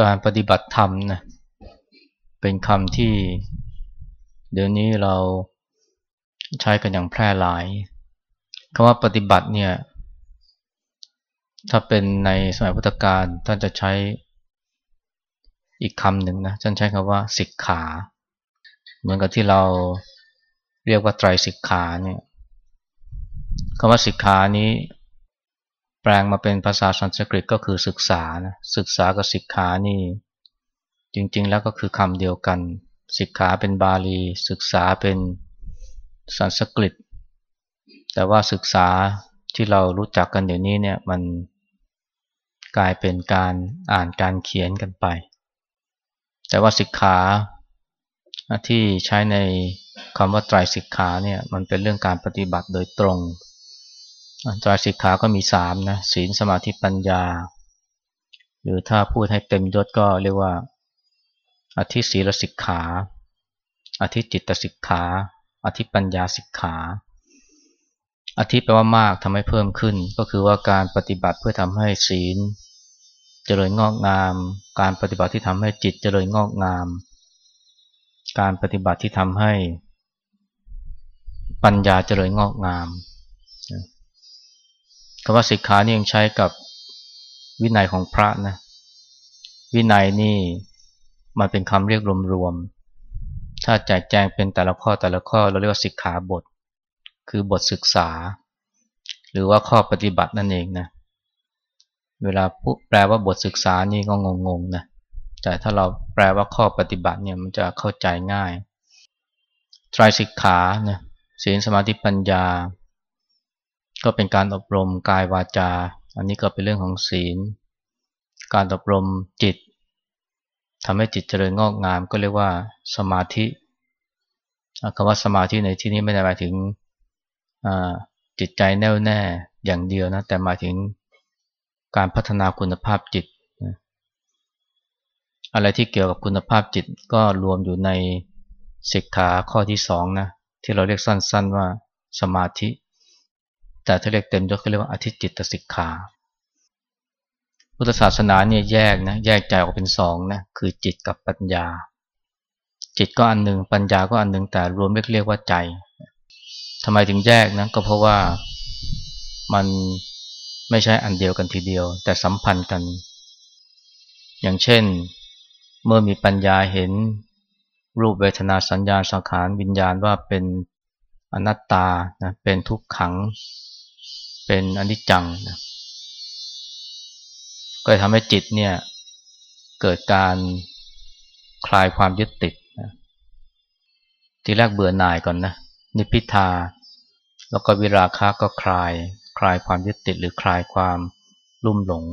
การปฏิบัติธรรมนะเป็นคำที่ เดี๋ยวนี้เราใช้กันอย่างแพร่หลายคำว่าปฏิบัติเนี่ย ถ้าเป็นในสมัยพุทธกาลท่านจะใช้อีกคำหนึ่งนะท่านใช้คำว่าสิกขา เหมือนกับที่เราเรียกว่าไตรสิกขาเนี่ยคำว่าสิกขานี้ แปลงมาเป็นภาษาสันสกฤตก็คือศึกษานะศึกษากับสิกขานี่ จริง ๆ แล้วก็คือคำเดียวกันสิกขาเป็นบาลี ศึกษาเป็นสันสกฤต แต่ว่าศึกษาที่เรารู้จักกันเดี๋ยวนี้เนี่ยมันกลายเป็นการอ่านการเขียนกันไป แต่ว่าสิกขาที่ใช้ในคำว่าไตรสิกขาเนี่ยมันเป็นเรื่องการปฏิบัติโดยตรง ตราสิกขาก็มีสามนะศีลสมาธิปัญญา หรือถ้าพูดให้เต็มยศก็เรียกว่า อธิศีลสิกขา อธิจิตสิกขา อธิปัญญาสิกขา อธิแปลว่ามากทำให้เพิ่มขึ้น ก็คือว่าการปฏิบัติเพื่อทำให้ศีล เจริญงอกงาม การปฏิบัติที่ทำให้จิตเจริญงอกงาม การปฏิบัติที่ทำให้ปัญญาเจริญงอกงาม คำว่าสิกขานี่ยังใช้กับวินัยของพระนะวินัยนี่มันเป็นคำเรียกรวมๆถ้าแจกแจงเป็นแต่ละข้อแต่ละข้อเราเรียกว่าสิกขาบท คือบทศึกษา หรือว่าข้อปฏิบัตินั่นเองนะเวลาแปลว่าบทศึกษานี่ก็งงๆนะแต่ถ้าเราแปลว่าข้อปฏิบัติเนี่ยมันจะเข้าใจง่ายไตรสิกขานะศีลสมาธิปัญญา ก็เป็นการอบรมกายวาจา อันนี้ก็เป็นเรื่องของศีล การอบรมจิตทำให้จิตเจริญงอกงามก็เรียกว่าสมาธิคำว่าสมาธิในที่นี้ไม่ได้หมายถึงจิตใจแน่วแน่อย่างเดียวนะแต่หมายถึงการพัฒนาคุณภาพจิต อะไรที่เกี่ยวกับคุณภาพจิตก็รวมอยู่ในสิกขาข้อที่สองนะที่เราเรียกสั้นๆว่าสมาธิ แต่ถ้าเรียกเต็มยศก็เรียกว่าอธิจิตสิกขาพุทธศาสนาเนี่ยแยกนะแยกใจออกเป็นสองนะคือจิตกับปัญญา จิตก็อันหนึ่งปัญญาก็อันหนึ่งแต่รวมเรียกเรียกว่าใจทำไมถึงแยกนะก็เพราะว่ามันไม่ใช่อันเดียวกันทีเดียว แต่สัมพันธ์กัน อย่างเช่น เมื่อมีปัญญาเห็นรูปเวทนาสัญญาสังขารวิญญาณว่าเป็นอนัตตานะเป็นทุกขัง เป็นอนิจจังนะก็ทำให้จิตเนี่ยเกิดการคลายความยึดติดนะทีแรกเบื่อหน่ายก่อนนะนิพิทา แล้วก็วิราคะก็คลาย คลายความยึดติดหรือคลายความลุ่มหลง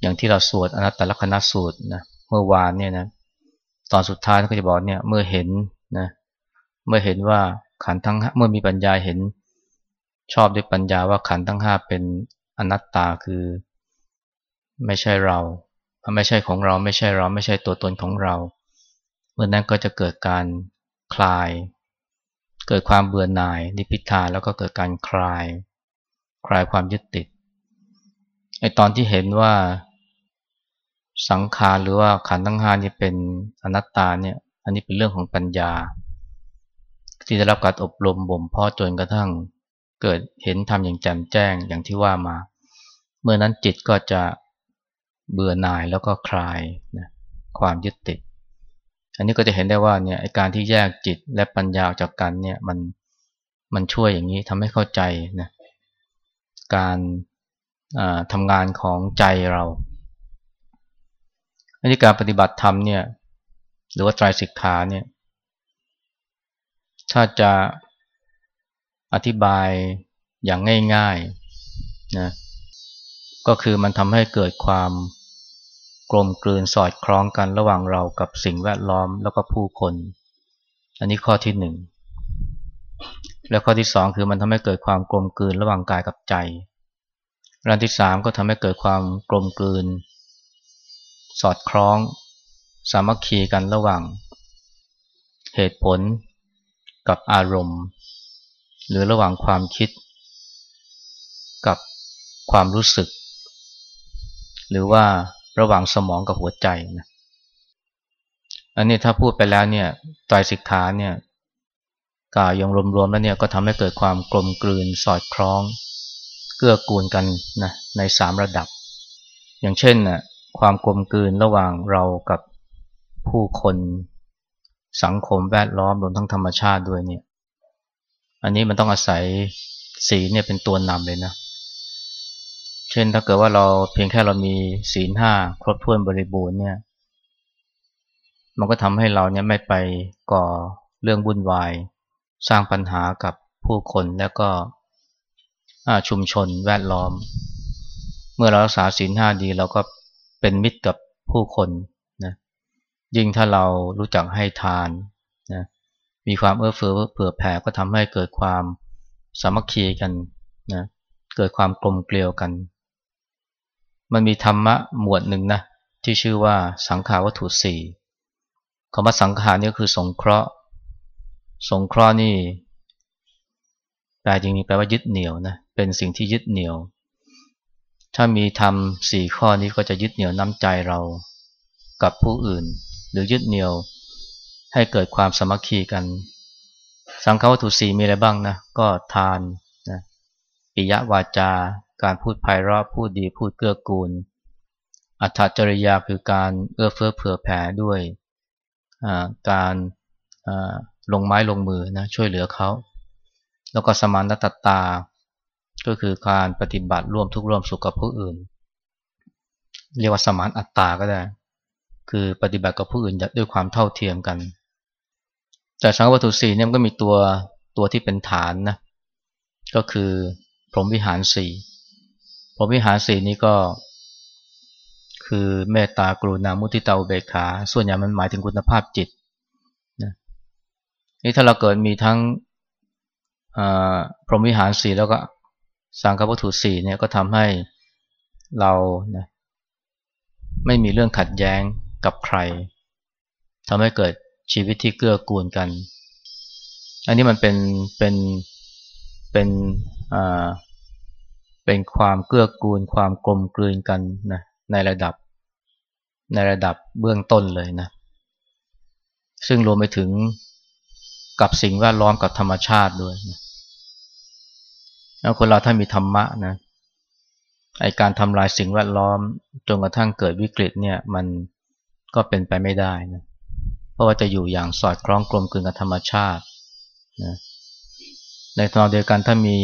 อย่างที่เราสวดอนัตตลกนัสูตรนะเมื่อวานเนี่ยนะตอนสุดท้ายก็จะบอกเนี่ยเมื่อเห็นนะเมื่อเห็นว่าขันทั้งเมื่อมีปัญญาเห็น ชอบด้วยปัญญาว่าขันทั้งห้าเป็นอนัตตาคือ ไม่ใช่เรา ไม่ใช่ของเราไม่ใช่เราไม่ใช่ตัวตนของเราเมื่อนั้นก็จะเกิดการคลาย เกิดความเบื่อหน่ายนิพิทาแล้วก็เกิดการคลาย คลายความยึดติดไอตอนที่เห็นว่าสังขารหรือว่าขันทั้งห้านี่เป็นอนัตตาเนี่ย อันนี้เป็นเรื่องของปัญญา ที่ได้รับการอบรมบ่มเพาะจนกระทั่ง เกิดเห็นทำอย่างแจ่มแจ้งอย่างที่ว่ามา เมื่อนั้นจิตก็จะเบื่อหน่ายแล้วก็คลายนะความยึดติด อันนี้ก็จะเห็นได้ว่าเนี่ยการที่แยกจิตและปัญญาออกจากกันเนี่ยมันมันช่วยอย่างนี้ทำให้เข้าใจนะการทำงานของใจเราอันนี้การปฏิบัติธรรมเนี่ยหรือว่าไตรสิกขาเนี่ยถ้าจะ อธิบายอย่างง่ายๆนะก็คือมันทำให้เกิดความกลมกลืนสอดคล้องกันระหว่างเรากับสิ่งแวดล้อมแล้วก็ผู้คน อันนี้ข้อที่หนึ่งแล้วข้อที่สองคือมันทำให้เกิดความกลมกลืนระหว่างกายกับใจอันที่สามก็ทำให้เกิดความกลมกลืน สอดคล้อง สามัคคีกันระหว่าง เหตุผลกับอารมณ์ หรือระหว่างความคิด กับความรู้สึก หรือว่าระหว่างสมองกับหัวใจนะอันนี้ถ้าพูดไปแล้วเนี่ยไตรสิกขาเนี่ยกล่าวยงรวมๆแล้วเนี่ยก็ทำให้เกิดความกลมกลืนสอดคล้อง เกื้อกูลกันนะในสามระดับ อย่างเช่นนะความกลมกลืนระหว่างเรากับผู้คนสังคมแวดล้อมรวมทั้งธรรมชาติด้วยเนี่ย อันนี้มันต้องอาศัยศีลเนี่ยเป็นตัวนำเลยนะ เช่นถ้าเกิดว่าเราเพียงแค่เรามีศีลห้าครบถ้วนบริบูรณ์เนี่ย มันก็ทำให้เราเนี่ยไม่ไปก่อเรื่องวุ่นวาย สร้างปัญหากับผู้คนแล้วก็ชุมชนแวดล้อม เมื่อเรารักษาศีลห้าดีเราก็เป็นมิตรกับผู้คนนะยิ่งถ้าเรารู้จักให้ทานนะ มีความเอื้อเฟื้อเผื่อแผ่ก็ทำให้เกิดความสามัคคีกันนะเกิดความกลมเกลียวกัน มันมีธรรมะหมวดหนึ่งนะที่ชื่อว่าสังขาวัตถุสี่คำว่าสังขารนี่คือสงเคราะห์ สงเคราะห์นี่แปลจริงๆแปลว่ายึดเหนี่ยวนะเป็นสิ่งที่ยึดเหนี่ยว ถ้ามีทำสี่ข้อนี้ก็จะยึดเหนี่ยวน้ำใจเรากับผู้อื่น หรือยึดเหนี่ยว ให้เกิดความสมัคคีกัน สังฆวัตถุสีมีอะไรบ้างนะ ก็ทานนะปิยวาจา การพูดไพเราะพูดดีพูดเกื้อกูล อัตจริยาคือการเอื้อเฟื้อเผื่อแผ่ด้วยการลงไม้ลงมือนะช่วยเหลือเขา แล้วก็สมานตตา ก็คือการปฏิบัติร่วมทุกร่วมสุขกับผู้อื่น เรียกว่าสมานอัตตาก็ได้ คือปฏิบัติกับผู้อื่นด้วยความเท่าเทียมกัน แต่สังวัตถุสี่เนี่ยมันก็มีตัวตัวที่เป็นฐานนะก็คือพรหมวิหารสี่พรหมวิหารสี่นี้ก็ คือเมตตากรุณามุทิตาอุเบกขา ส่วนใหญ่มันหมายถึงคุณภาพจิตนี่ถ้าเราเกิดมีทั้งพรหมวิหารสี่แล้วก็สังฆวัตถุสี่เนี่ยก็ทำให้เรานะไม่มีเรื่องขัดแย้งกับใครทำให้เกิด ชีวิตที่เกื้อกูลกัน อันนี้มันเป็นเป็นเป็นอ่าเป็นความเกื้อกูล ความกลมกลืนกันนะในระดับ ในระดับเบื้องต้นเลยนะ ซึ่งรวมไปถึงกับสิ่งแวดล้อมกับธรรมชาติด้วยนะแล้วคนเราถ้ามีธรรมะนะไอการทำลายสิ่งแวดล้อมจนกระทั่งเกิดวิกฤตเนี่ยมันก็เป็นไปไม่ได้นะ เพราะว่าจะอยู่อย่างสอดคล้องกลมกลืนกับธรรมชาตินะในตอนเดียวกันถ้ามี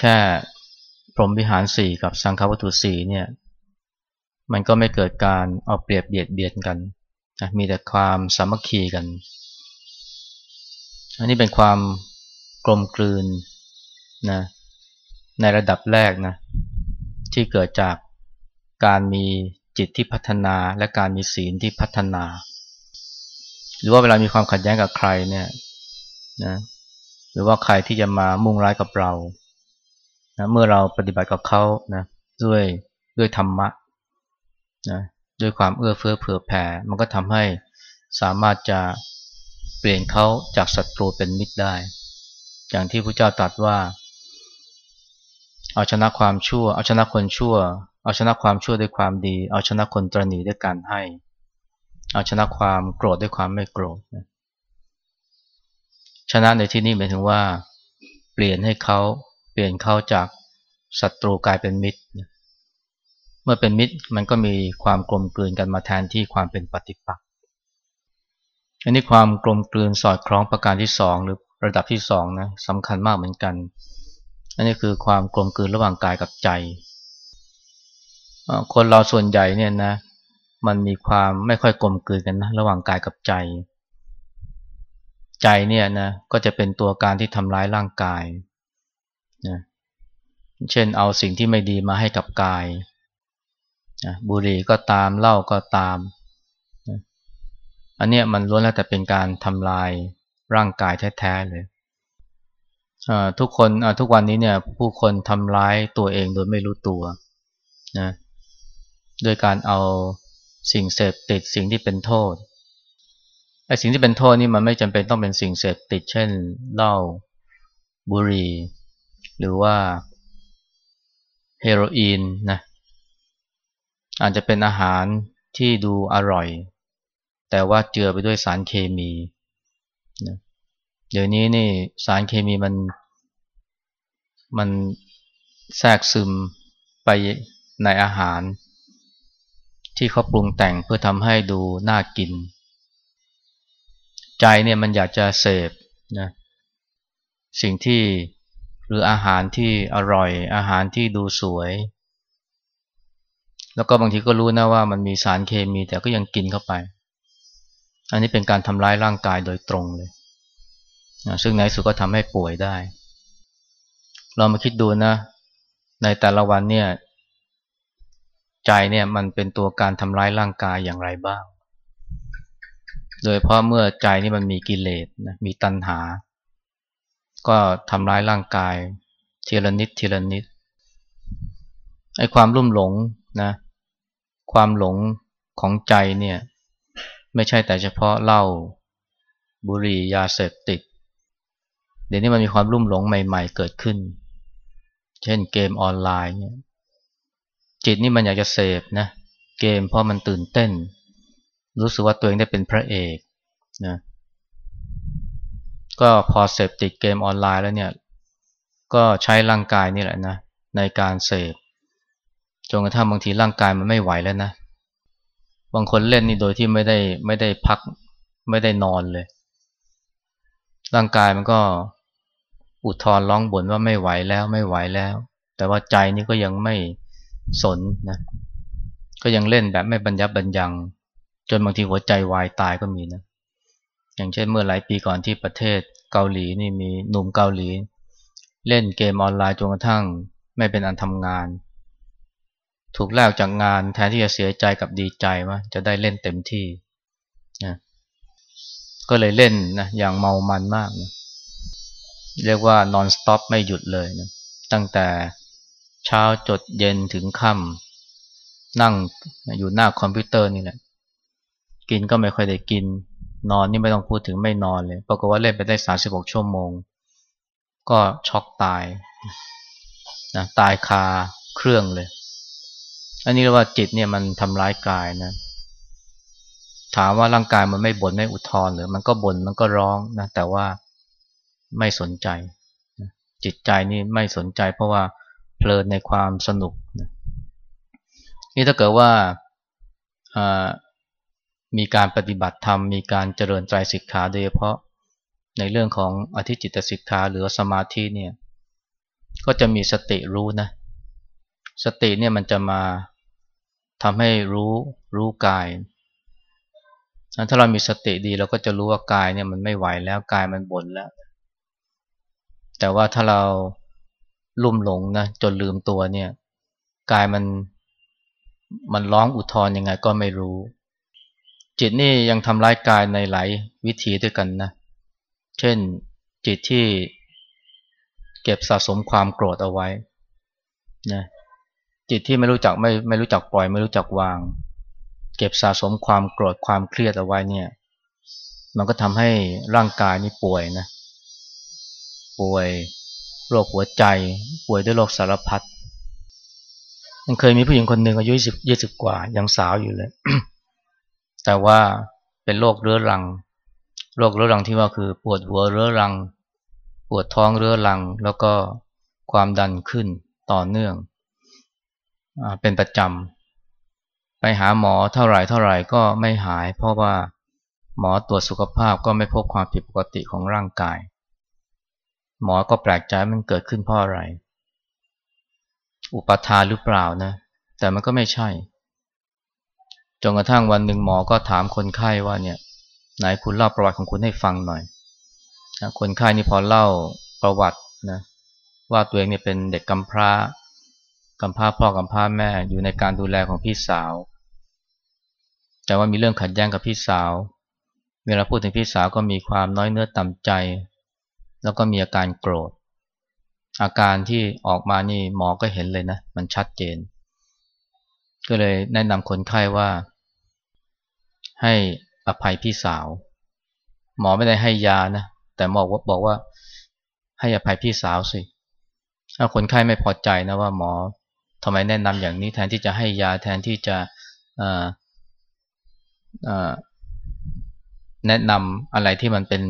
แค่พรหมวิหารสี่กับสังฆวัตถุสี่เนี่ยมันก็ไม่เกิดการเอาเปรียบเบียดเบียนกันนะมีแต่ความสามัคคีกัน อันนี้เป็นความกลมกลืนนะในระดับแรกนะที่เกิดจากการมี จิตที่พัฒนาและการมีศีลที่พัฒนา หรือว่าเวลามีความขัดแย้งกับใครเนี่ยนะหรือว่าใครที่จะมามุ่งร้ายกับเรานะเมื่อเราปฏิบัติกับเขานะด้วยด้วยธรรมะนะด้วยความเอื้อเฟื้อเผื่อแผ่ มันก็ทำให้สามารถจะเปลี่ยนเขาจากศัตรูเป็นมิตรได้ อย่างที่พระเจ้าตรัสว่า เอาชนะความชั่ว เอาชนะคนชั่ว เอาชนะความชั่วด้วยความดี เอาชนะคนตรณีด้วยการให้ เอาชนะความโกรธด้วยความไม่โกรธชนะในที่นี้หมายถึงว่า เปลี่ยนให้เขาเปลี่ยนเขาจากศัตรูกลายเป็นมิตร เมื่อเป็นมิตรมันก็มีความกลมกลืนกันมาแทนที่ความเป็นปฏิปักษ์อันนี้ความกลมกลืนสอดคล้องประการที่สองหรือระดับที่สองนะสำคัญมากเหมือนกัน อันนี้คือความกลมกลืนระหว่างกายกับใจ คนเราส่วนใหญ่เนี่ยนะ มันมีความไม่ค่อยกลมกลืนกันนะระหว่างกายกับใจ ใจเนี่ยนะก็จะเป็นตัวการที่ทำร้ายร่างกายนะเช่นเอาสิ่งที่ไม่ดีมาให้กับกายนะบุหรี่ก็ตามเหล้าก็ตามอันเนี้ยมันล้วนแล้วแต่เป็นการทำลายร่างกายแท้ๆเลยทุกคนทุกวันนี้เนี่ยผู้คนทำร้ายตัวเองโดยไม่รู้ตัวนะ โดยการเอาสิ่งเสพติดสิ่งที่เป็นโทษไอ้สิ่งที่เป็นโทษนี่มันไม่จำเป็นต้องเป็นสิ่งเสพติด เช่นเหล้าบุหรี่ หรือว่าเฮโรอีนนะอาจจะเป็นอาหารที่ดูอร่อย แต่ว่าเจือไปด้วยสารเคมีนะเดี๋ยวนี้นี่สารเคมีมันมันแทรกซึมไปในอาหาร ที่เขาปรุงแต่งเพื่อทำให้ดูน่ากิน ใจเนี่ยมันอยากจะเสพนะสิ่งที่หรืออาหารที่อร่อย อาหารที่ดูสวย แล้วก็บางทีก็รู้นะว่ามันมีสารเคมีแต่ก็ยังกินเข้าไป อันนี้เป็นการทำร้ายร่างกายโดยตรงเลยนะซึ่งในสุดก็ทำให้ป่วยได้ เรามาคิดดูนะ ในแต่ละวันเนี่ย ใจเนี่ยมันเป็นตัวการทำร้ายร่างกายอย่างไรบ้าง โดยเพราะเมื่อใจนี่มันมีกิเลสนะมีตัณหา ก็ทำร้ายร่างกายทีละนิดทีละนิดไอ้ความรุ่มหลงนะความหลงของใจเนี่ยไม่ใช่แต่เฉพาะเหล้าบุหรี่ยาเสพติด เดี๋ยวนี้มันมีความรุ่มหลงใหม่ ๆ เกิดขึ้น เช่นเกมออนไลน์เนี่ย จิตนี่มันอยากจะเสพนะเกมเพราะมันตื่นเต้น รู้สึกว่าตัวเองได้เป็นพระเอกนะก็พอเสพติดเกมออนไลน์แล้วเนี่ย ก็ใช้ร่างกายนี่แหละนะในการเสพจนกระทั่งบางทีร่างกายมันไม่ไหวแล้วนะบางคนเล่นนี่โดยที่ไม่ได้ไม่ได้พักไม่ได้นอนเลย ร่างกายมันก็อุทธรร้องบ่นว่าไม่ไหวแล้วไม่ไหวแล้ว แต่ว่าใจนี่ก็ยังไม่ สนนะก็ยังเล่นแบบไม่บรรยับบรรยัง จนบางทีหัวใจวายตายก็มีนะอย่างเช่นเมื่อหลายปีก่อนที่ประเทศเกาหลีนี่มีหนุ่มเกาหลี เล่นเกมออนไลน์จนกระทั่งไม่เป็นอันทำงาน ถูกแลกจากงานแทนที่จะเสียใจกับดีใจว่าจะได้เล่นเต็มที่นะก็เลยเล่นนะอย่างเมามันมากนะเรียกว่านอนสต็อปไม่หยุดเลยนะตั้งแต่ เช้าจดเย็นถึงค่ำนั่งอยู่หน้าคอมพิวเตอร์นี่แหละ กินก็ไม่ค่อยได้กิน นอนนี่ไม่ต้องพูดถึงไม่นอนเลย ปรากฏว่าเล่นไปได้สาสิบกชั่วโมง ก็ช็อกตายนะตายคาเครื่องเลย อันนี้เรียกว่าจิตเนี่ยมันทำร้ายกายนะ ถามว่าร่างกายมันไม่บน่นไม่อุทธรหรือมันก็บน่นมันก็ร้องนะ แต่ว่าไม่สนใจ จิตใจนี่ไม่สนใจเพราะว่า เพลินในความสนุกนะนี่ถ้าเกิดว่ามีการปฏิบัติธรรม มีการเจริญใจสิกขาโดยเฉพาะในเรื่องของอธิจิตสิกขาหรือสมาธิเนี่ยก็จะมีสติรู้นะสติเนี่ยมันจะมาทำให้รู้รู้กายถ้าเรามีสติดีเราก็จะรู้ว่ากายเนี่ยมันไม่ไหวแล้วกายมันบ่นแล้ว แต่ว่าถ้าเรา ลุ่มหลงนะจนลืมตัวเนี่ยกายมันมันร้องอุทธรยังไงก็ไม่รู้ จิตนี่ยังทำร้ายกายในหลายวิธีด้วยกันนะ เช่นจิตที่เก็บสะสมความโกรธเอาไว้นะจิตที่ไม่รู้จักไม่ไม่รู้จักปล่อย ไม่รู้จักวาง เก็บสะสมความโกรธความเครียดเอาไว้เนี่ย มันก็ทำให้ร่างกายนี่ป่วยนะ ป่วย โรคหัวใจ ป่วยด้วยโรคสารพัดมันเคยมีผู้หญิงคนหนึ่งอายุยี่สิบยี่สิบกว่า ยังสาวอยู่เลย แต่ว่าเป็นโรคเรื้อรัง โรคเรื้อรังที่ว่าคือ ปวดหัวเรื้อรัง ปวดท้องเรื้อรัง แล้วก็ความดันขึ้นต่อเนื่องอเป็นประจำ ไปหาหมอเท่าไหร่เท่าไหร่ก็ไม่หาย เพราะว่าหมอตรวจสุขภาพก็ไม่พบความผิดปกติของร่างกาย หมอก็แปลกใจมันเกิดขึ้นเพราะอะไร อุปทานหรือเปล่านะ แต่มันก็ไม่ใช่ จนกระทั่งวันหนึ่งหมอก็ถามคนไข้ว่าเนี่ย ไหนคุณเล่าประวัติของคุณให้ฟังหน่อยคนไข้นี่พอเล่าประวัตินะ ว่าตัวเองเนี่ยเป็นเด็กกำพร้ากำพร้าพ่อกำพร้าแม่อยู่ในการดูแลของพี่สาว แต่ว่ามีเรื่องขัดแย้งกับพี่สาว เวลาพูดถึงพี่สาวก็มีความน้อยเนื้อต่ำใจ แล้วก็มีอาการโกรธ อาการที่ออกมานี่หมอก็เห็นเลยนะ มันชัดเจน ก็เลยแนะนำคนไข้ว่า ให้อภัยพี่สาว หมอไม่ได้ให้ยานะ แต่หมอบอกว่า ให้อภัยพี่สาวสิ ถ้าคนไข้ไม่พอใจนะว่าหมอทำไมแนะนำอย่างนี้แทนที่จะให้ยาแทนที่จะแนะนำอะไรที่มันเป็น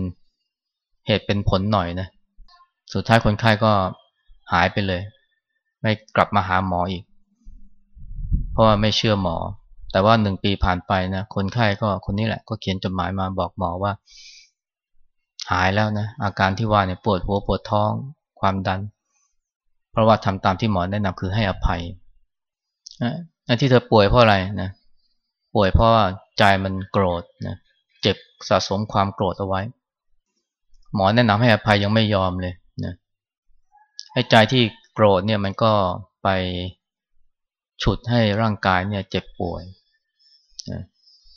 เหตุเป็นผลหน่อยนะ สุดท้ายคนไข้ก็หายไปเลย ไม่กลับมาหาหมออีก เพราะว่าไม่เชื่อหมอ แต่ว่าหนึ่งปีผ่านไปนะ คนไข้ก็คนนี้แหละ ก็เขียนจดหมายมาบอกหมอว่า หายแล้วนะ อาการที่ว่าเนี่ยปวดหัวปวดท้อง ความดัน เพราะว่าทำตามที่หมอแนะนำคือให้อภัยนะที่เธอป่วยเพราะอะไรนะ ป่วยเพราะว่าใจมันโกรธนะ เจ็บสะสมความโกรธเอาไว้ หมอแนะนำให้อภัยยังไม่ยอมเลยนะให้ใจที่โกรธเนี่ยมันก็ไปฉุดให้ร่างกายเนี่ยเจ็บป่วยนะ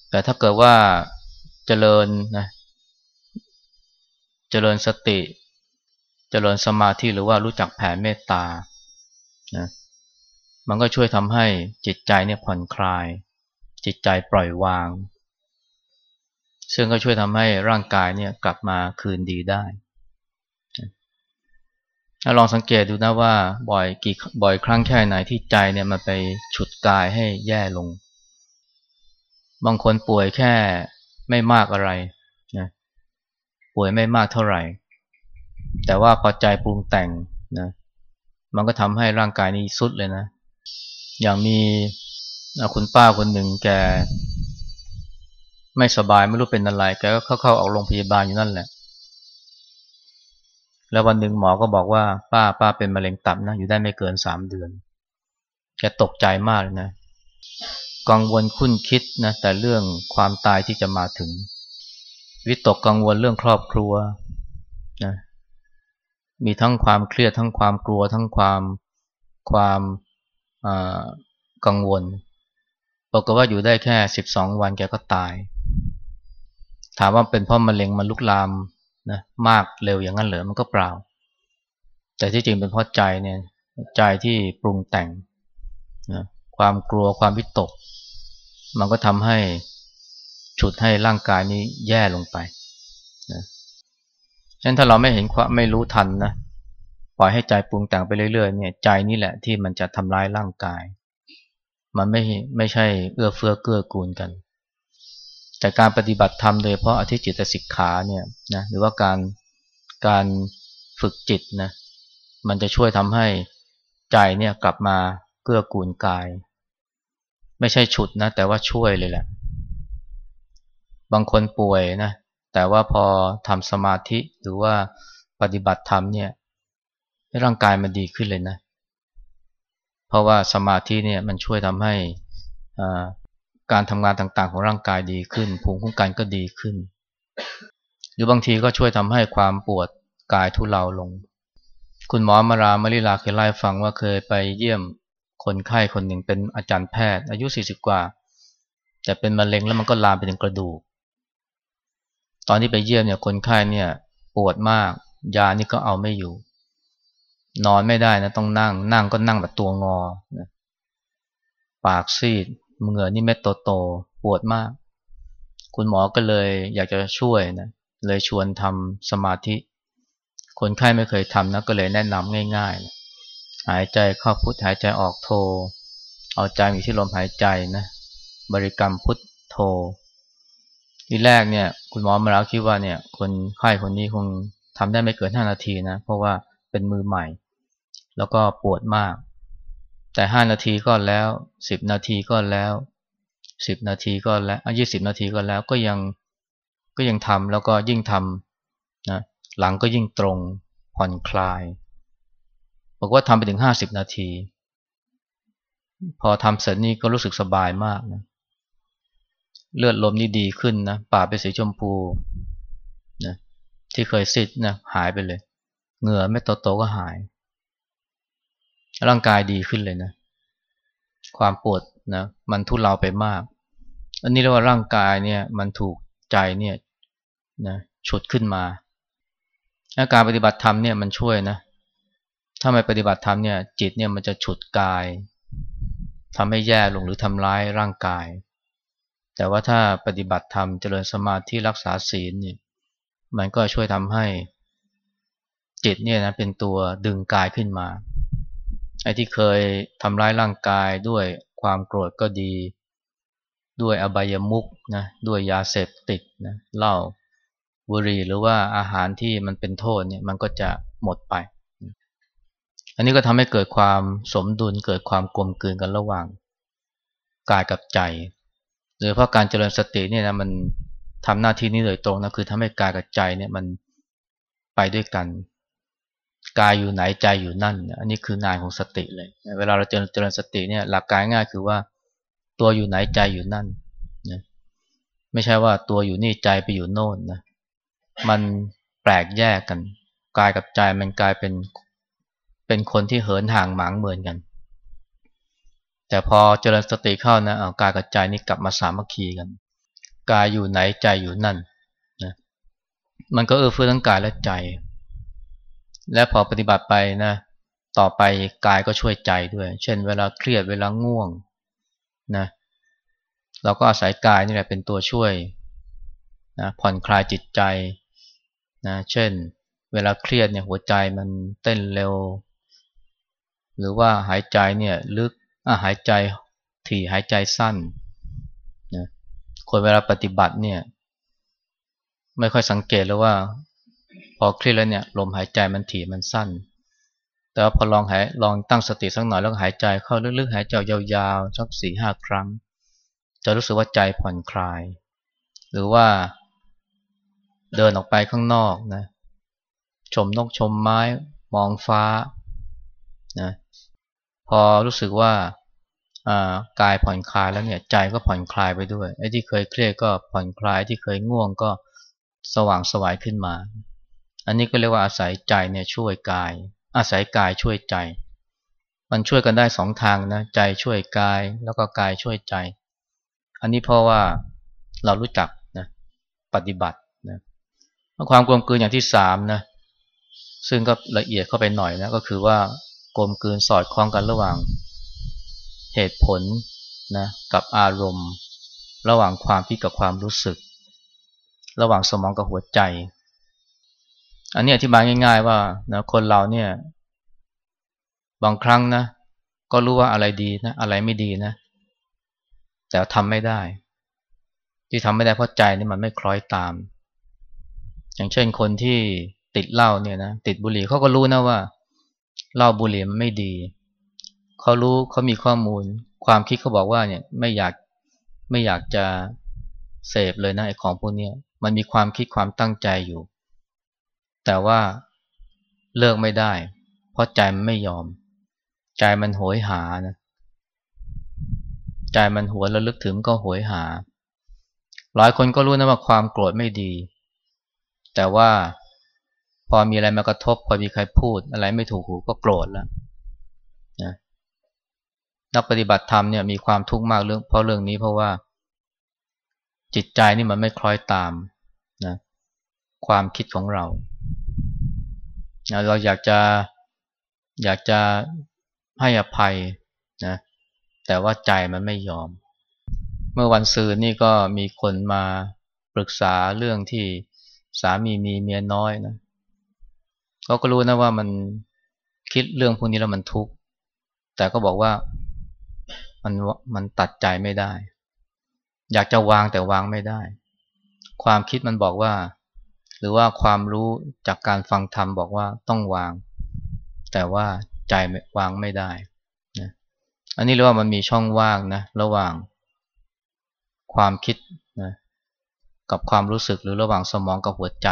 แต่ถ้าเกิดว่าเจริญนะเจริญสติ เจริญสมาธิหรือว่ารู้จักแผ่เมตตานะมันก็ช่วยทำให้จิตใจเนี่ยผ่อนคลาย จิตใจปล่อยวาง ซึ่งก็ช่วยทำให้ร่างกายเนี่ยกลับมาคืนดีได้ลองสังเกตดูนะว่าบ่อยกี่บ่อยครั้งแค่ไหนที่ใจเนี่ยมันไปฉุดกายให้แย่ลง บางคนป่วยแค่ไม่มากอะไรนะป่วยไม่มากเท่าไหร่ แต่ว่าพอใจปรุงแต่งนะมันก็ทำให้ร่างกายนี้สุดเลยนะ อย่างมีคุณป้าคนหนึ่งแก ไม่สบายไม่รู้เป็นอะไรแกก็เข้าๆออกโรงพยาบาลอยู่นั่นแหละ แล้ววันหนึ่งหมอก็บอกว่า ป้าป้าเป็นมะเร็งตับนะอยู่ได้ไม่เกินสามเดือนแกตกใจมากเลยนะกังวลคุ้นคิดนะแต่เรื่องความตายที่จะมาถึง วิตกกังวลเรื่องครอบครัวนะมีทั้งความเครียดทั้งความกลัวทั้งความความกังวลบอกว่าอยู่ได้แค่สิบสองวันแกก็ตาย ถามว่าเป็นเพราะมะเร็งมันลุกลามนะมากเร็วอย่างนั้นเหรอมันก็เปล่า แต่ที่จริงเป็นเพราะใจเนี่ยใจที่ปรุงแต่งนะความกลัวความวิตก มันก็ทำให้ฉุดให้ร่างกายนี้แย่ลงไปนะฉะนั้นถ้าเราไม่เห็นความไม่รู้ทันนะปล่อยให้ใจปรุงแต่งไปเรื่อยๆเนี่ยใจนี่แหละที่มันจะทำร้ายร่างกาย มันไม่ไม่ใช่เอื้อเฟื้อเกื้อกูลกัน แต่การปฏิบัติธรรมโดยเพราะอธิจิตสิกขาเนี่ยนะหรือว่าการการฝึกจิตนะมันจะช่วยทำให้ใจเนี่ยกลับมาเกื้อกูลกาย ไม่ใช่ฉุดนะแต่ว่าช่วยเลยแหละ บางคนป่วยนะแต่ว่าพอทำสมาธิหรือว่าปฏิบัติธรรมเนี่ยร่างกายมันดีขึ้นเลยนะ เพราะว่าสมาธิเนี่ยมันช่วยทำให้อ่า การทำงานต่างๆ ของร่างกายดีขึ้น ภูมิคุ้มกันก็ดีขึ้น หรือบางทีก็ช่วยทำให้ความปวดกายทุเลาลง คุณหมอมารามาริลาเคยเล่าฟังว่าเคยไปเยี่ยมคนไข้คนหนึ่งเป็นอาจารย์แพทย์ อายุ 40 กว่า แต่เป็นมะเร็งแล้วมันก็ลามไปถึงกระดูก ตอนที่ไปเยี่ยมเนี่ยคนไข้เนี่ยปวดมาก ยานี่ก็เอาไม่อยู่ นอนไม่ได้นะต้องนั่ง นั่งก็นั่งแบบตัวงอนะปากซีด เหงื่อนี่เม็ดโตๆปวดมาก คุณหมอก็เลยอยากจะช่วยนะเลยชวนทำสมาธิ คนไข้ไม่เคยทำนะก็เลยแนะนำง่ายๆหายใจเข้าพุทหายใจออกโท เอาใจอยู่ที่ลมหายใจนะบริกรรมพุทโททีแรกเนี่ย คุณหมอมาแล้วคิดว่าเนี่ย คนไข้คนนี้คงทำได้ไม่เกินห้านาทีนะ เพราะว่าเป็นมือใหม่ แล้วก็ปวดมาก แต่ห้านาทีก็แล้วสิบนาทีก็แล้วสิบนาทีก็แล้วยี่สิบนาทีก็แล้วก็ยังก็ยังทำแล้วก็ยิ่งทำนะหลังก็ยิ่งตรงผ่อนคลาย บอกว่าทำไปถึงห้าสิบนาที พอทำเสร็จนี่ก็รู้สึกสบายมากนะเลือดลมนี่ดีขึ้นนะปากเป็นสีชมพูนะที่เคยซิดนะหายไปเลย เหงื่อไม่โตๆก็หาย ร่างกายดีขึ้นเลยนะ ความปวดนะมันทุเลาไปมาก อันนี้เรียกว่าร่างกายเนี่ยมันถูกใจเนี่ยนะฉุดขึ้นมาอาการปฏิบัติธรรมเนี่ยมันช่วยนะ ถ้าไม่ปฏิบัติธรรมเนี่ยจิตเนี่ยมันจะฉุดกายทำให้แย่ลงหรือทำร้ายร่างกาย แต่ว่าถ้าปฏิบัติธรรมเจริญสมาธิรักษาศีลเนี่ยมันก็ช่วยทำให้จิตเนี่ยนะเป็นตัวดึงกายขึ้นมา ไอ้ที่เคยทำร้ายร่างกายด้วยความโกรธก็ดี ด้วยอบายมุกนะด้วยยาเสพติดนะเหล้าบุหรี่หรือว่าอาหารที่มันเป็นโทษเนี่ยมันก็จะหมดไป อันนี้ก็ทำให้เกิดความสมดุลเกิดความกลมกลืนกันระหว่างกายกับใจโดยเพราะการเจริญสติเนี่ยนะมันทำหน้าที่นี้โดยตรงนะคือทำให้กายกับใจเนี่ยมันไปด้วยกัน กายอยู่ไหนใจอยู่นั่น อันนี้คืองานของสติเลย เวลาเราเจริญเจริญสติเนี่ยหลักการง่ายคือว่า ตัวอยู่ไหนใจอยู่นั่นนะไม่ใช่ว่าตัวอยู่นี่ใจไปอยู่โน่นนะมันแปลกแยกกันกายกับใจมันกลายเป็นเป็นคนที่เหินห่างหมางเหมือนกัน แต่พอเจริญสติเข้านะเอากายกับใจนี่กลับมาสามัคคีกันกายอยู่ไหนใจอยู่นั่นนะมันก็เอื้อเฟื้อทั้งกายและใจ และพอปฏิบัติไปนะ ต่อไปกายก็ช่วยใจด้วย เช่น เวลาเครียดเวลาง่วงนะเราก็อาศัยกายนี่แหละเป็นตัวช่วยนะผ่อนคลายจิตใจนะเช่น เวลาเครียดเนี่ยหัวใจมันเต้นเร็ว หรือว่าหายใจเนี่ยลึกหายใจถี่หายใจสั้นนะคนเวลาปฏิบัติเนี่ย ไม่ค่อยสังเกตเลยว่า อเครียดแล้วเนี่ยลมหายใจมันถี่มันสั้น แต่ว่าพอลองหายลองตั้งสติสักหน่อยแล้วหายใจเข้าลึกๆหายใจยาวๆสักสี่ห้าครั้ง จะรู้สึกว่าใจผ่อนคลาย หรือว่าเดินออกไปข้างนอกนะชมนกชมไม้มองฟ้านะพอรู้สึกว่ากายผ่อนคลายแล้วเนี่ยใจก็ผ่อนคลายไปด้วยไอ้ที่เคยเครียดก็ผ่อนคลายที่เคยง่วงก็สว่างสวายขึ้นมา อันนี้ก็เรียกว่าอาศัยใจเนี่ยช่วยกาย อาศัยกายช่วยใจ มันช่วยกันได้สองทางนะใจช่วยกายแล้วก็กายช่วยใจ อันนี้เพราะว่าเรารู้จักนะปฏิบัตินะความกลมกลืนอย่างที่สามนะซึ่งก็ละเอียดเข้าไปหน่อยนะก็คือว่ากลมกลืนสอดคล้องกันระหว่างเหตุผลนะกับอารมณ์ ระหว่างความคิดกับความรู้สึก ระหว่างสมองกับหัวใจ อันนี้อธิบายง่าย ๆ ว่านะคนเราเนี่ย บางครั้งนะ ก็รู้ว่าอะไรดีนะ อะไรไม่ดีนะ แต่ทำไม่ได้ ที่ทำไม่ได้เพราะใจนี่มันไม่คล้อยตาม อย่างเช่นคนที่ติดเหล้าเนี่ยนะติดบุหรี่เขาก็รู้นะว่าเหล้าบุหรี่มันไม่ดี เขารู้เขามีข้อมูล ความคิดเขาบอกว่าเนี่ยไม่อยากไม่อยากจะเสพเลยนะไอ้ของพวกนี้มันมีความคิดความตั้งใจอยู่ แต่ว่าเลิกไม่ได้ เพราะใจมันไม่ยอม ใจมันโหยหานะใจมันหัวระลึกถึงก็โหยหา หลายคนก็รู้นะว่าความโกรธไม่ดี แต่ว่าพอมีอะไรมากระทบ พอมีใครพูดอะไรไม่ถูกหูก็โกรธแล้วนะนักปฏิบัติธรรมเนี่ยมีความทุกข์มากเรื่องเพราะเรื่องนี้เพราะว่า จิตใจนี่มันไม่คล้อยตามนะความคิดของเรา เราอยากจะอยากจะให้อภัยนะแต่ว่าใจมันไม่ยอม เมื่อวันซืนนี่ก็มีคนมาปรึกษาเรื่องที่สามีมีเมียน้อยนะเขาก็รู้นะว่ามันคิดเรื่องพวกนี้แล้วมันทุกข์แต่ก็บอกว่ามันมันตัดใจไม่ได้ อยากจะวางแต่วางไม่ได้ ความคิดมันบอกว่า หรือว่าความรู้จากการฟังธรรมบอกว่าต้องวาง แต่ว่าใจวางไม่ได้นะอันนี้เรียกว่ามันมีช่องว่างนะระหว่างความคิดนะกับความรู้สึกหรือระหว่างสมองกับหัวใจ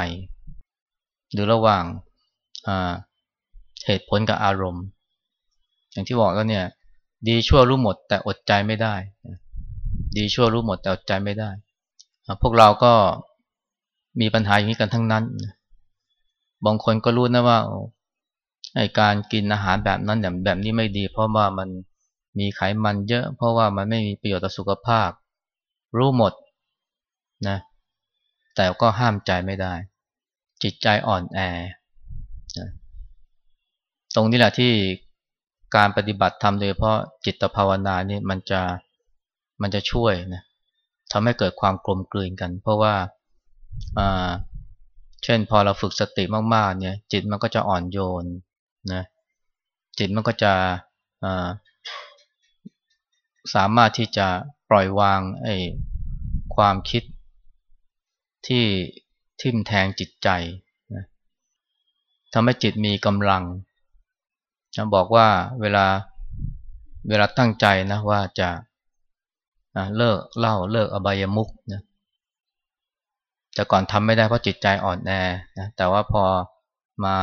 หรือระหว่างเหตุผลกับอารมณ์ อย่างที่บอกแล้วเนี่ย ดีชั่วรู้หมดแต่อดใจไม่ได้ ดีชั่วรู้หมดแต่อดใจไม่ได้ พวกเราก็ มีปัญหาอย่างนี้กันทั้งนั้น บางคนก็รู้นะว่าไอการกินอาหารแบบนั้นแบบนี้ไม่ดี เพราะว่ามันมีไขมันเยอะ เพราะว่ามันไม่มีประโยชน์ต่อสุขภาพ รู้หมดนะแต่ก็ห้ามใจไม่ได้ จิตใจอ่อนแอนะตรงนี้แหละที่การปฏิบัติธรรมโดยเพราะจิตภาวนานี่มันจะมันจะช่วยนะทำให้เกิดความกลมกลืนกัน เพราะว่า เช่นพอเราฝึกสติมากๆเนี่ย จิตมันก็จะอ่อนโยนนะจิตมันก็จะสามารถที่จะปล่อยวางไอ้ความคิดที่ทิ่มแทงจิตใจนะทำให้จิตมีกำลังจะบอกว่าเวลาเวลาตั้งใจนะว่าจะเลิกเล่าเลิกอบายมุกนะ แต่ก่อนทำไม่ได้เพราะจิตใจอ่อนแอนะแต่ว่าพอมา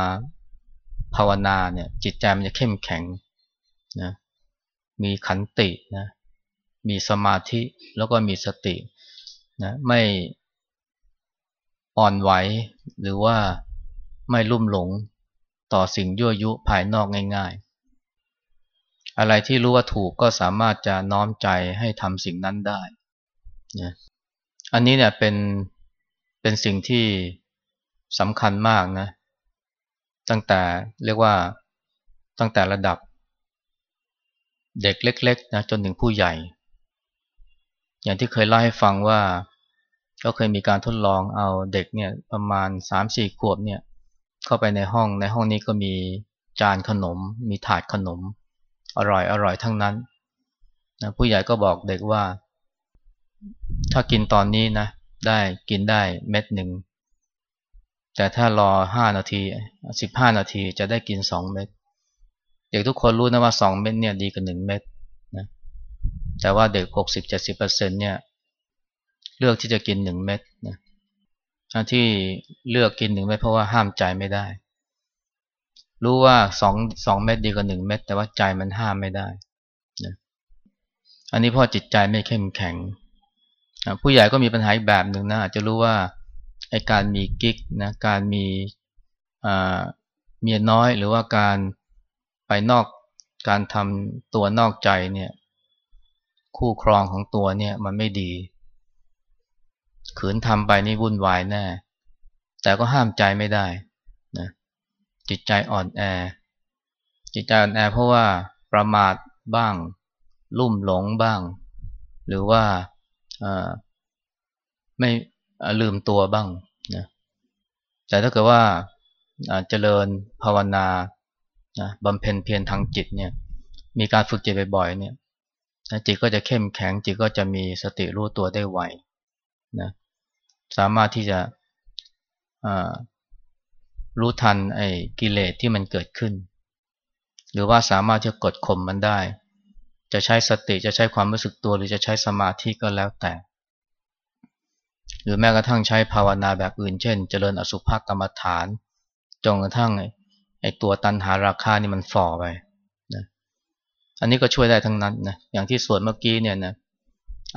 ภาวนาเนี่ยจิตใจมันจะเข้มแข็งนะมีขันตินะมีสมาธิแล้วก็มีสตินะไม่อ่อนไหวหรือว่าไม่ลุ่มหลงต่อสิ่งยั่วยุภายนอกง่ายๆ อะไรที่รู้ว่าถูกก็สามารถจะน้อมใจให้ทำสิ่งนั้นได้นะอันนี้เนี่ยเป็น เป็นสิ่งที่สำคัญมากนะ ตั้งแต่เรียกว่าตั้งแต่ระดับ เด็กเล็กๆนะจนถึงผู้ใหญ่ อย่างที่เคยเล่าให้ฟังว่าก็เคยมีการทดลองเอาเด็กเนี่ยประมาณ 3-4 ขวบเนี่ยเข้าไปในห้องในห้องนี้ก็มีจานขนม มีถาดขนม อร่อยอร่อยทั้งนั้นนะผู้ใหญ่ก็บอกเด็กว่า ถ้ากินตอนนี้นะ ได้กินได้เม็ดหนึ่ง แต่ถ้ารอห้านาทีสิบห้านาทีจะได้กินสองเม็ดเด็กทุกคนรู้นะว่าสองเม็ดเนี่ยดีกว่าหนึ่งเม็ดนะแต่ว่าเด็กหกสิบเจ็ดสิบเปอร์เซ็นเนี่ยเลือกที่จะกินหนึ่งเม็ดนะที่เลือกกินหนึ่งเม็ดเพราะว่าห้ามใจไม่ได้ รู้ว่าสองสองเม็ดดีกว่าหนึ่งเม็ดแต่ว่าใจมันห้ามไม่ได้นะอันนี้เพราะจิตใจไม่เข้มแข็ง ผู้ใหญ่ก็มีปัญหาอีกแบบหนึ่งนะอาจจะรู้ว่าไอการมีกิ๊กนะการมีเมียน้อยหรือว่าการไปนอกการทำตัวนอกใจเนี่ยคู่ครองของตัวเนี่ยมันไม่ดี ขืนทำไปนี่วุ่นวายแน่ แต่ก็ห้ามใจไม่ได้นะจิตใจอ่อนแอ จิตใจอ่อนแอเพราะว่าประมาทบ้าง ลุ่มหลงบ้าง หรือว่า ไม่ลืมตัวบ้างนะแต่ถ้าเกิดว่าเจริญภาวนาบำเพ็ญเพียรทางจิตเนี่ยมีการฝึกจิตบ่อยๆเนี่ยจิตก็จะเข้มแข็งจิตก็จะมีสติรู้ตัวได้ไวนะสามารถที่จะรู้ทันไอ้กิเลสที่มันเกิดขึ้น หรือว่าสามารถจะกดข่มมันได้ จะใช้สติจะใช้ความรู้สึกตัวหรือจะใช้สมาธิก็แล้วแต่ หรือแม้กระทั่งใช้ภาวนาแบบอื่น เช่น เจริญอสุภกรรมฐานจนกระทั่งไอ้ตัวตันหาราคานี่มันฝ่อไปนะอันนี้ก็ช่วยได้ทั้งนั้นนะอย่างที่สวดเมื่อกี้เนี่ยนะ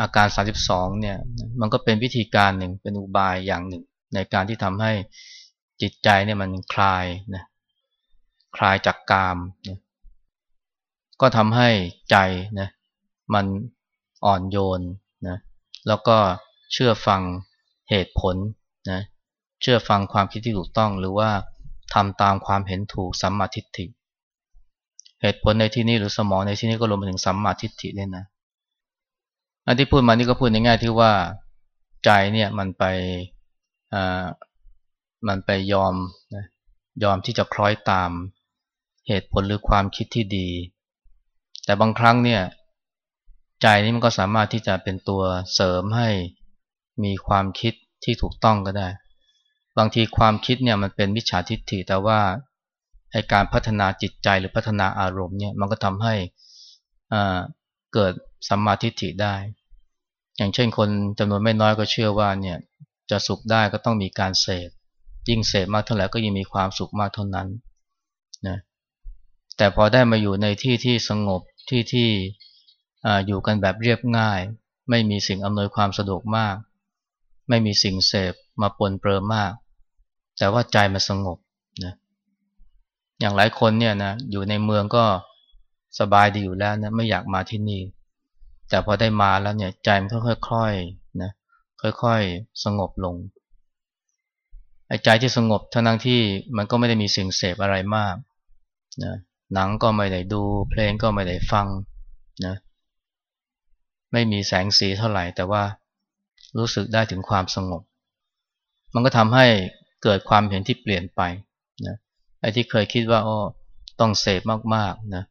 อาการ 32เนี่ยมันก็เป็นวิธีการหนึ่งเป็นอุบายอย่างหนึ่ง ในการที่ทำให้จิตใจเนี่ยมันคลายนะคลายจากกามนะ ก็ทำให้ใจนะมันอ่อนโยนนะแล้วก็เชื่อฟังเหตุผลนะเชื่อฟังความคิดที่ถูกต้องหรือว่าทำตามความเห็นถูกสัมมาทิฏฐิ เหตุผลในที่นี้หรือสมองในที่นี้ก็รวมไปถึงสัมมาทิฏฐิด้วยนะอันที่พูดมานี่ก็พูดในแง่ที่ว่าใจเนี่ยมันไปอ่ามันไปยอมนะยอมที่จะคล้อยตามเหตุผลหรือความคิดที่ดี แต่บางครั้งเนี่ย ใจนี้มันก็สามารถที่จะเป็นตัวเสริมให้มีความคิดที่ถูกต้องก็ได้ บางทีความคิดเนี่ยมันเป็นมิจฉาทิฏฐิแต่ว่าให้การพัฒนาจิตใจหรือพัฒนาอารมณ์เนี่ยมันก็ทำให้เกิดสัมมาทิฏฐิได้ อย่างเช่นคนจำนวนไม่น้อยก็เชื่อว่าเนี่ยจะสุขได้ก็ต้องมีการเสพยิ่งเสพมากเท่าไหร่ก็ยิ่งมีความสุขมากเท่านั้นนะแต่พอได้มาอยู่ในที่ที่สงบ ที่ที่อยู่กันแบบเรียบง่าย ไม่มีสิ่งอำนวยความสะดวกมาก ไม่มีสิ่งเสพมาปนเปื้อมาก แต่ว่าใจมันสงบนะอย่างหลายคนเนี่ยนะอยู่ในเมืองก็สบายดีอยู่แล้วนะไม่อยากมาที่นี่ แต่พอได้มาแล้วเนี่ยใจมันค่อยๆนะค่อยๆสงบลงไอ้ใจที่สงบทั้งที่มันก็ไม่ได้มีสิ่งเสพอะไรมากนะ หนังก็ไม่ได้ดู เพลงก็ไม่ได้ฟังนะไม่มีแสงสีเท่าไหร่ แต่ว่ารู้สึกได้ถึงความสงบ มันก็ทำให้เกิดความเห็นที่เปลี่ยนไปนะไอ้ที่เคยคิดว่าอ้อต้องเสพมากๆนะ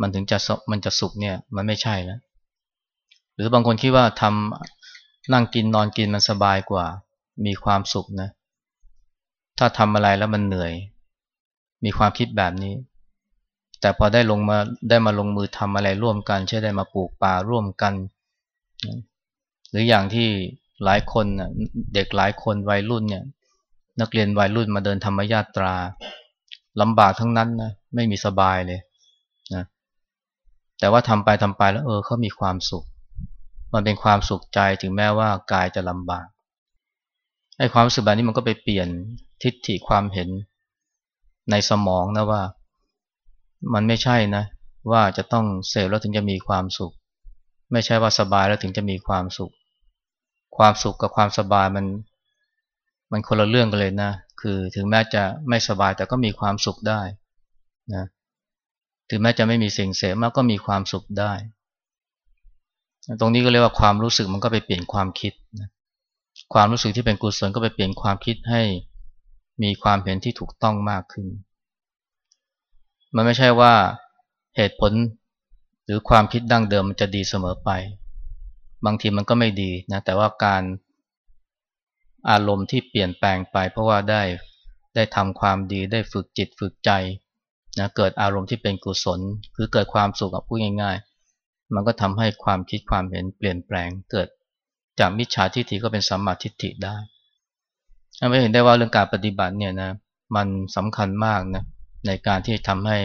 มันถึงจะมันจะสุขเนี่ยมันไม่ใช่แล้วหรือบางคนคิดว่าทำนั่งกินนอนกินมันสบายกว่า มีความสุขนะ ถ้าทำอะไรแล้วมันเหนื่อย มีความคิดแบบนี้ แต่พอได้ลงมาได้มาลงมือทำอะไรร่วมกัน เช่นได้มาปลูกป่าร่วมกัน หรืออย่างที่หลายคนเด็กหลายคนวัยรุ่นเนี่ย นักเรียนวัยรุ่นมาเดินธรรมยาตราลำบากทั้งนั้นนะไม่มีสบายเลยนะแต่ว่าทำไปทำไปแล้วเออเขามีความสุข มันเป็นความสุขใจถึงแม้ว่ากายจะลำบากไอ้ความรู้สึกแบบนี้มันก็ไปเปลี่ยนทิฏฐิความเห็นในสมองนะว่า มันไม่ใช่นะ ว่าจะต้องเสพแล้วถึงจะมีความสุข ไม่ใช่ว่าสบายแล้วถึงจะมีความสุข ความสุขกับความสบายมัน มันคนละเรื่องกันเลยนะ คือถึงแม้จะไม่สบายแต่ก็มีความสุขได้นะถึงแม้จะไม่มีสิ่งเสพมากก็มีความสุขได้ ตรงนี้ก็เรียกว่าความรู้สึกมันก็ไปเปลี่ยนความคิดนะความรู้สึกที่เป็นกุศลก็ไปเปลี่ยนความคิดให้มีความเห็นที่ถูกต้องมากขึ้น มันไม่ใช่ว่าเหตุผลหรือความคิดดั้งเดิมมันจะดีเสมอไป บางทีมันก็ไม่ดีนะแต่ว่าการอารมณ์ที่เปลี่ยนแปลงไป เพราะว่าได้ได้ทำความดีได้ฝึกจิตฝึกใจนะเกิดอารมณ์ที่เป็นกุศล คือเกิดความสุขกับพูดง่ายๆ มันก็ทำให้ความคิดความเห็นเปลี่ยนแปลงเกิดจากมิจฉาทิฏฐิก็เป็นสัมมาทิฏฐิได้ไม่เห็นได้ว่าเรื่องการปฏิบัติเนี่ยนะมันสำคัญมากนะ ในการที่ทำให้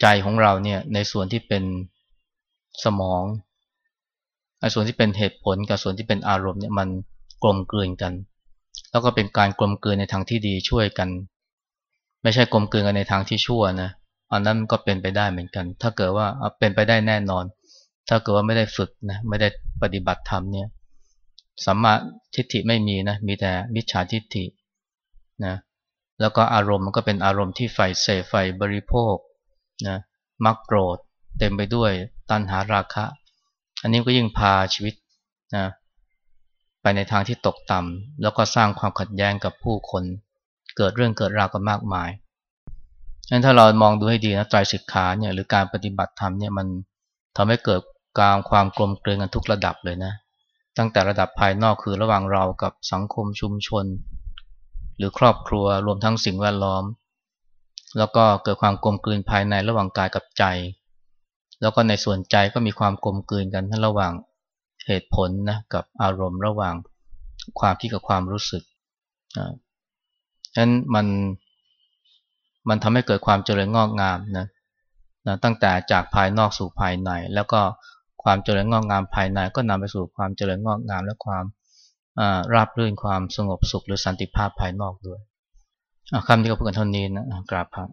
ใจของเราเนี่ยในส่วนที่เป็นสมองส่วนที่เป็นเหตุผลกับส่วนที่เป็นอารมณ์เนี่ยมันกลมกลืนกัน แล้วก็เป็นการกลมกลืนในทางที่ดีช่วยกัน ไม่ใช่กลมกลืนกันในทางที่ชั่วนะอันนั้นก็เป็นไปได้เหมือนกัน ถ้าเกิดว่าเป็นไปได้แน่นอน ถ้าเกิดว่าไม่ได้ฝึกนะไม่ได้ปฏิบัติธรรมเนี่ยสัมมาทิฏฐิไม่มีนะมีแต่มิจฉาทิฏฐินะ แล้วก็อารมณ์มันก็เป็นอารมณ์ที่ใฝ่เสพใฝ่บริโภคนะมักโกรธเต็มไปด้วยตัณหาราคะ อันนี้ก็ยิ่งพาชีวิตนะไปในทางที่ตกต่ำแล้วก็สร้างความขัดแย้งกับผู้คนเกิดเรื่องเกิดราวกันมากมายงั้นถ้าเรามองดูให้ดีนะใจสิกขาเนี่ยหรือการปฏิบัติธรรมเนี่ยมันทำให้เกิดการความกลมเกลืนกันทุกระดับเลยนะ ตั้งแต่ระดับภายนอกคือระหว่างเรากับสังคมชุมชน หรือครอบครัวรวมทั้งสิ่งแวดล้อม แล้วก็เกิดความกลมกลืนภายในระหว่างกายกับใจ แล้วก็ในส่วนใจก็มีความกลมกลืนกันทั้งระหว่างเหตุผลนะกับอารมณ์ระหว่างความคิดกับความรู้สึกฉะนั้นมันมันทำให้เกิดความเจริญงอกงามนะนะตั้งแต่จากภายนอกสู่ภายใน แล้วก็ความเจริญงอกงามภายใน ก็นำไปสู่ความเจริญงอกงามและความ ราบรื่นความสงบสุขหรือสันติภาพภายนอกด้วยคำที่เขาพูดกันเท่านี้นะกราบพระ